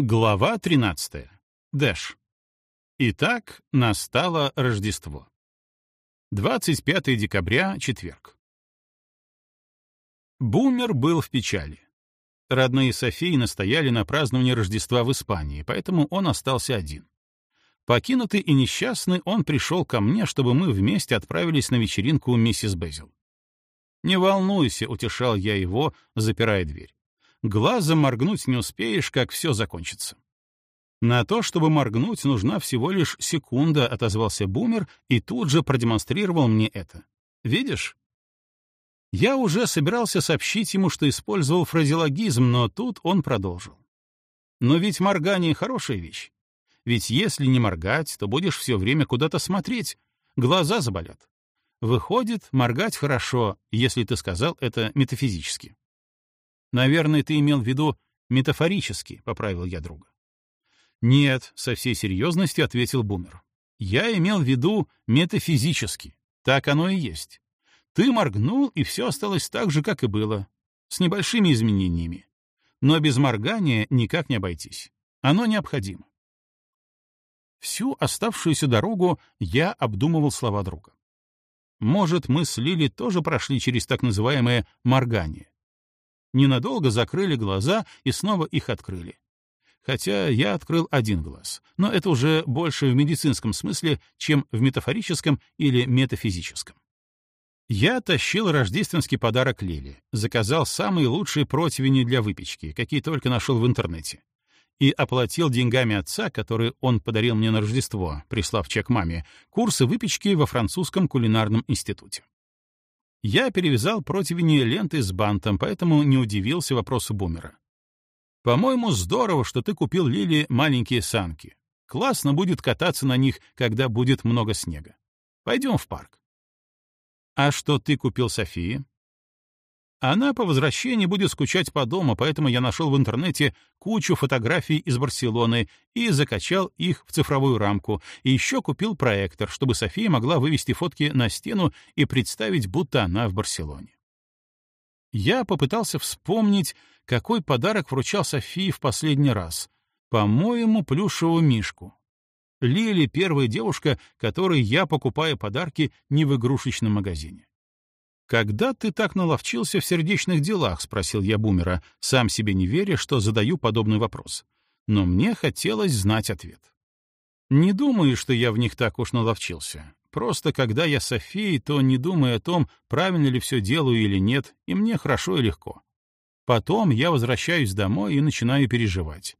Глава 13. Дэш. Итак, настало Рождество. 25 декабря, четверг. Бумер был в печали. Родные Софии настояли на праздновании Рождества в Испании, поэтому он остался один. Покинутый и несчастный, он пришел ко мне, чтобы мы вместе отправились на вечеринку у миссис Безил. «Не волнуйся», — утешал я его, запирая дверь глазом моргнуть не успеешь, как все закончится. На то, чтобы моргнуть, нужна всего лишь секунда, отозвался бумер и тут же продемонстрировал мне это. Видишь? Я уже собирался сообщить ему, что использовал фразеологизм, но тут он продолжил. Но ведь моргание — хорошая вещь. Ведь если не моргать, то будешь все время куда-то смотреть, глаза заболят. Выходит, моргать хорошо, если ты сказал это метафизически. Наверное, ты имел в виду метафорически, — поправил я друга. Нет, со всей серьезностью ответил Бумер. Я имел в виду метафизически. Так оно и есть. Ты моргнул, и все осталось так же, как и было. С небольшими изменениями. Но без моргания никак не обойтись. Оно необходимо. Всю оставшуюся дорогу я обдумывал слова друга. Может, мы с Лили тоже прошли через так называемое моргание ненадолго закрыли глаза и снова их открыли. Хотя я открыл один глаз, но это уже больше в медицинском смысле, чем в метафорическом или метафизическом. Я тащил рождественский подарок Лиле, заказал самые лучшие противни для выпечки, какие только нашел в интернете, и оплатил деньгами отца, которые он подарил мне на Рождество, прислав чек маме, курсы выпечки во французском кулинарном институте. Я перевязал противень нее ленты с бантом, поэтому не удивился вопросу бумера. «По-моему, здорово, что ты купил Лили маленькие санки. Классно будет кататься на них, когда будет много снега. Пойдем в парк». «А что ты купил Софии?» Она по возвращении будет скучать по дому, поэтому я нашел в интернете кучу фотографий из Барселоны и закачал их в цифровую рамку, и еще купил проектор, чтобы София могла вывести фотки на стену и представить, будто она в Барселоне. Я попытался вспомнить, какой подарок вручал Софии в последний раз. По-моему, плюшевую мишку. Лили — первая девушка, которой я покупаю подарки не в игрушечном магазине. «Когда ты так наловчился в сердечных делах?» — спросил я Бумера, сам себе не веря, что задаю подобный вопрос. Но мне хотелось знать ответ. «Не думаю, что я в них так уж наловчился. Просто когда я Софией, то не думаю о том, правильно ли все делаю или нет, и мне хорошо и легко. Потом я возвращаюсь домой и начинаю переживать.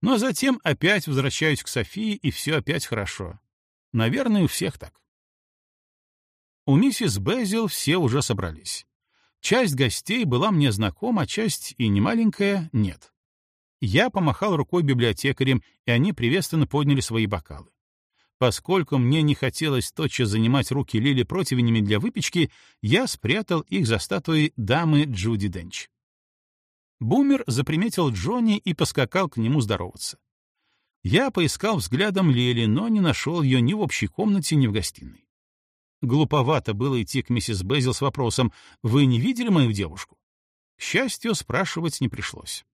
Но затем опять возвращаюсь к Софии, и все опять хорошо. Наверное, у всех так. У миссис Безил все уже собрались. Часть гостей была мне знакома, часть и немаленькая — нет. Я помахал рукой библиотекарям, и они приветственно подняли свои бокалы. Поскольку мне не хотелось тотчас занимать руки Лили противнями для выпечки, я спрятал их за статуей дамы Джуди Денч. Бумер заприметил Джонни и поскакал к нему здороваться. Я поискал взглядом Лили, но не нашел ее ни в общей комнате, ни в гостиной. Глуповато было идти к миссис Безил с вопросом «Вы не видели мою девушку?» К счастью, спрашивать не пришлось.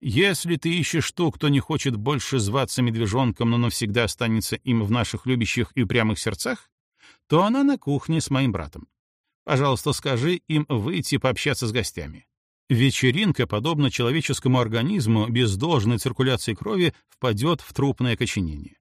Если ты ищешь ту, кто не хочет больше зваться медвежонком, но навсегда останется им в наших любящих и прямых сердцах, то она на кухне с моим братом. Пожалуйста, скажи им выйти пообщаться с гостями. Вечеринка, подобно человеческому организму, без должной циркуляции крови впадет в трупное коченение.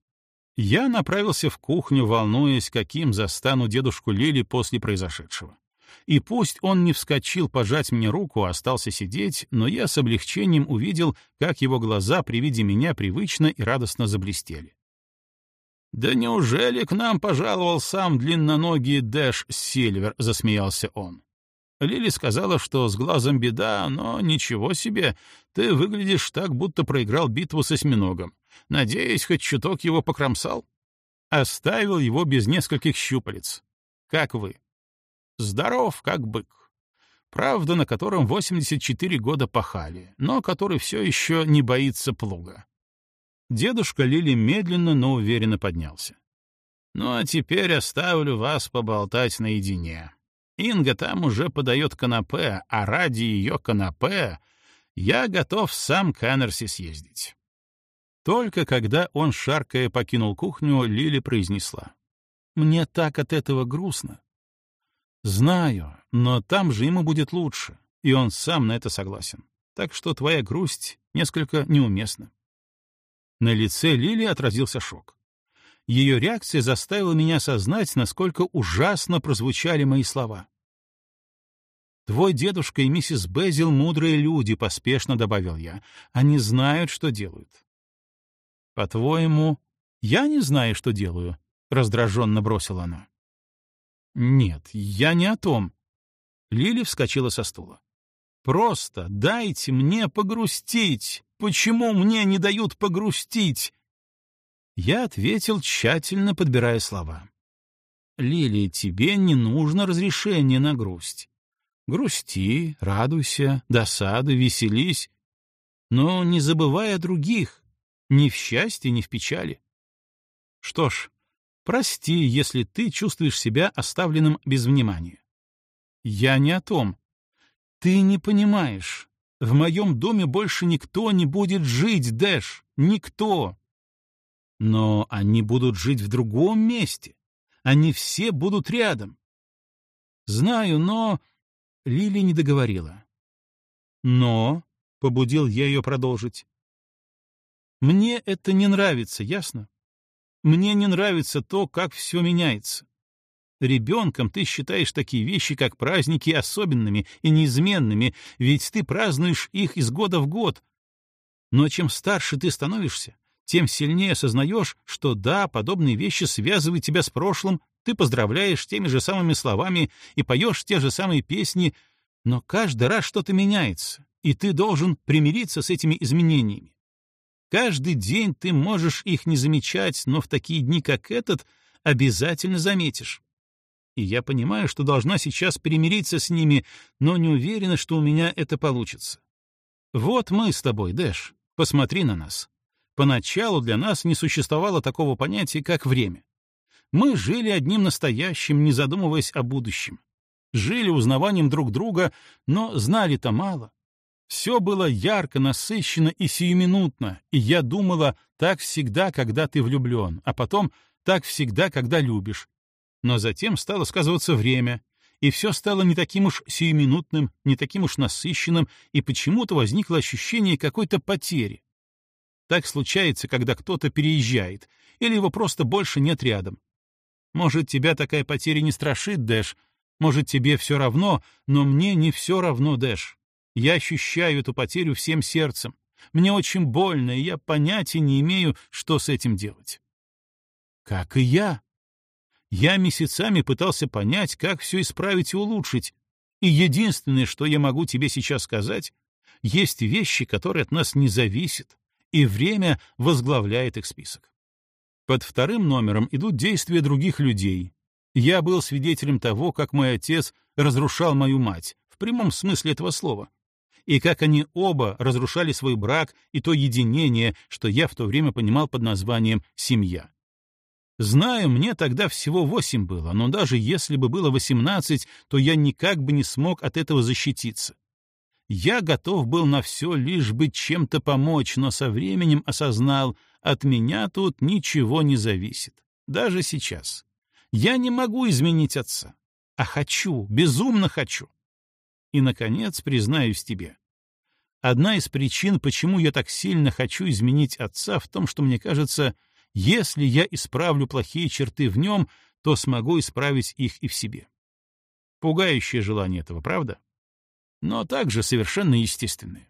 Я направился в кухню, волнуясь, каким застану дедушку Лили после произошедшего. И пусть он не вскочил пожать мне руку, а остался сидеть, но я с облегчением увидел, как его глаза при виде меня привычно и радостно заблестели. «Да неужели к нам пожаловал сам длинноногий Дэш Сильвер?» — засмеялся он. Лили сказала, что с глазом беда, но ничего себе, ты выглядишь так, будто проиграл битву с осьминогом. Надеюсь, хоть чуток его покромсал. Оставил его без нескольких щупалец. Как вы? Здоров, как бык. Правда, на котором 84 года пахали, но который все еще не боится плуга. Дедушка Лили медленно, но уверенно поднялся. «Ну а теперь оставлю вас поболтать наедине. Инга там уже подает канапе, а ради ее канапе я готов сам к Анерси съездить». Только когда он, шаркая, покинул кухню, Лили произнесла. «Мне так от этого грустно». «Знаю, но там же ему будет лучше, и он сам на это согласен. Так что твоя грусть несколько неуместна». На лице Лили отразился шок. Ее реакция заставила меня осознать, насколько ужасно прозвучали мои слова. «Твой дедушка и миссис Безил — мудрые люди», — поспешно добавил я. «Они знают, что делают. «По-твоему, я не знаю, что делаю?» — раздраженно бросила она. «Нет, я не о том». Лили вскочила со стула. «Просто дайте мне погрустить! Почему мне не дают погрустить?» Я ответил, тщательно подбирая слова. «Лили, тебе не нужно разрешение на грусть. Грусти, радуйся, досады, веселись, но не забывай о других, ни в счастье, ни в печали. Что ж, прости, если ты чувствуешь себя оставленным без внимания. Я не о том. Ты не понимаешь. В моем доме больше никто не будет жить, Дэш. Никто. Но они будут жить в другом месте. Они все будут рядом. Знаю, но... Лили не договорила. Но, — побудил я ее продолжить, мне это не нравится, ясно? Мне не нравится то, как все меняется. Ребенком ты считаешь такие вещи, как праздники, особенными и неизменными, ведь ты празднуешь их из года в год. Но чем старше ты становишься, тем сильнее осознаешь, что да, подобные вещи связывают тебя с прошлым, ты поздравляешь теми же самыми словами и поешь те же самые песни, но каждый раз что-то меняется, и ты должен примириться с этими изменениями. Каждый день ты можешь их не замечать, но в такие дни, как этот, обязательно заметишь. И я понимаю, что должна сейчас примириться с ними, но не уверена, что у меня это получится. Вот мы с тобой, Дэш. Посмотри на нас. Поначалу для нас не существовало такого понятия, как время. Мы жили одним настоящим, не задумываясь о будущем. Жили узнаванием друг друга, но знали-то мало. Все было ярко, насыщенно и сиюминутно, и я думала, так всегда, когда ты влюблен, а потом так всегда, когда любишь. Но затем стало сказываться время, и все стало не таким уж сиюминутным, не таким уж насыщенным, и почему-то возникло ощущение какой-то потери. Так случается, когда кто-то переезжает, или его просто больше нет рядом. Может, тебя такая потеря не страшит, Дэш, может, тебе все равно, но мне не все равно, Дэш. Я ощущаю эту потерю всем сердцем. Мне очень больно, и я понятия не имею, что с этим делать. Как и я. Я месяцами пытался понять, как все исправить и улучшить. И единственное, что я могу тебе сейчас сказать, есть вещи, которые от нас не зависят, и время возглавляет их список. Под вторым номером идут действия других людей. Я был свидетелем того, как мой отец разрушал мою мать, в прямом смысле этого слова — и как они оба разрушали свой брак и то единение, что я в то время понимал под названием «семья». Знаю, мне тогда всего восемь было, но даже если бы было восемнадцать, то я никак бы не смог от этого защититься. Я готов был на все, лишь бы чем-то помочь, но со временем осознал, от меня тут ничего не зависит. Даже сейчас. Я не могу изменить отца. А хочу, безумно хочу. И, наконец, признаюсь тебе, Одна из причин, почему я так сильно хочу изменить отца, в том, что мне кажется, если я исправлю плохие черты в нем, то смогу исправить их и в себе. Пугающее желание этого, правда? Но также совершенно естественное.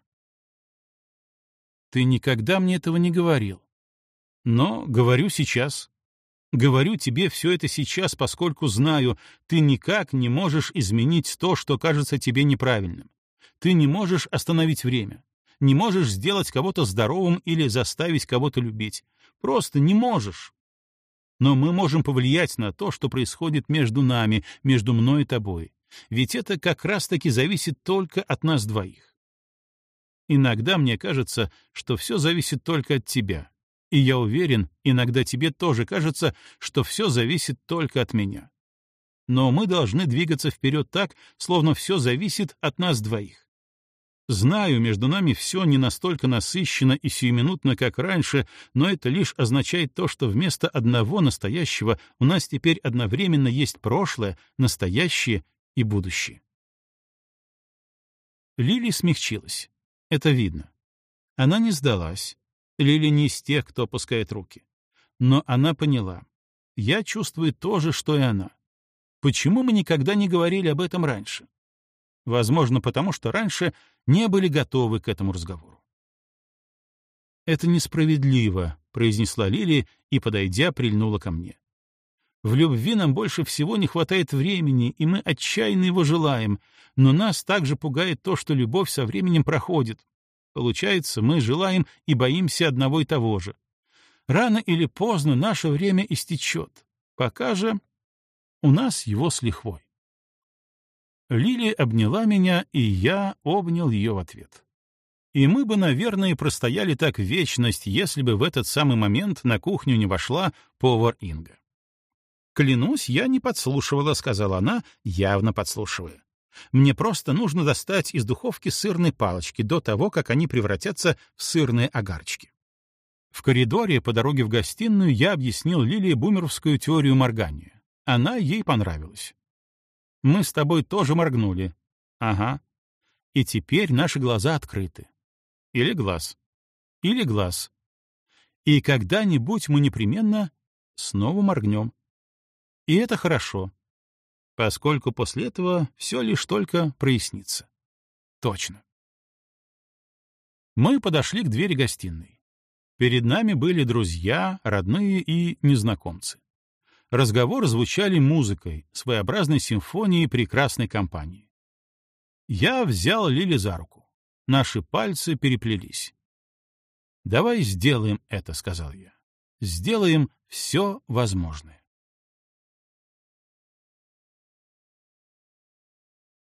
Ты никогда мне этого не говорил. Но говорю сейчас. Говорю тебе все это сейчас, поскольку знаю, ты никак не можешь изменить то, что кажется тебе неправильным. Ты не можешь остановить время, не можешь сделать кого-то здоровым или заставить кого-то любить. Просто не можешь. Но мы можем повлиять на то, что происходит между нами, между мной и тобой. Ведь это как раз-таки зависит только от нас двоих. Иногда мне кажется, что все зависит только от тебя. И я уверен, иногда тебе тоже кажется, что все зависит только от меня но мы должны двигаться вперед так, словно все зависит от нас двоих. Знаю, между нами все не настолько насыщено и сиюминутно, как раньше, но это лишь означает то, что вместо одного настоящего у нас теперь одновременно есть прошлое, настоящее и будущее. Лили смягчилась. Это видно. Она не сдалась. Лили не из тех, кто опускает руки. Но она поняла. Я чувствую то же, что и она. Почему мы никогда не говорили об этом раньше? Возможно, потому что раньше не были готовы к этому разговору. «Это несправедливо», — произнесла Лили и, подойдя, прильнула ко мне. «В любви нам больше всего не хватает времени, и мы отчаянно его желаем, но нас также пугает то, что любовь со временем проходит. Получается, мы желаем и боимся одного и того же. Рано или поздно наше время истечет. Пока же у нас его с лихвой. Лили обняла меня, и я обнял ее в ответ. И мы бы, наверное, простояли так вечность, если бы в этот самый момент на кухню не вошла повар Инга. «Клянусь, я не подслушивала», — сказала она, явно подслушивая. «Мне просто нужно достать из духовки сырные палочки до того, как они превратятся в сырные огарчики». В коридоре по дороге в гостиную я объяснил Лилии бумеровскую теорию моргания она ей понравилась. Мы с тобой тоже моргнули. Ага. И теперь наши глаза открыты. Или глаз. Или глаз. И когда-нибудь мы непременно снова моргнем. И это хорошо, поскольку после этого все лишь только прояснится. Точно. Мы подошли к двери гостиной. Перед нами были друзья, родные и незнакомцы разговоры звучали музыкой, своеобразной симфонией прекрасной компании. Я взял Лили за руку. Наши пальцы переплелись. «Давай сделаем это», — сказал я. «Сделаем все возможное».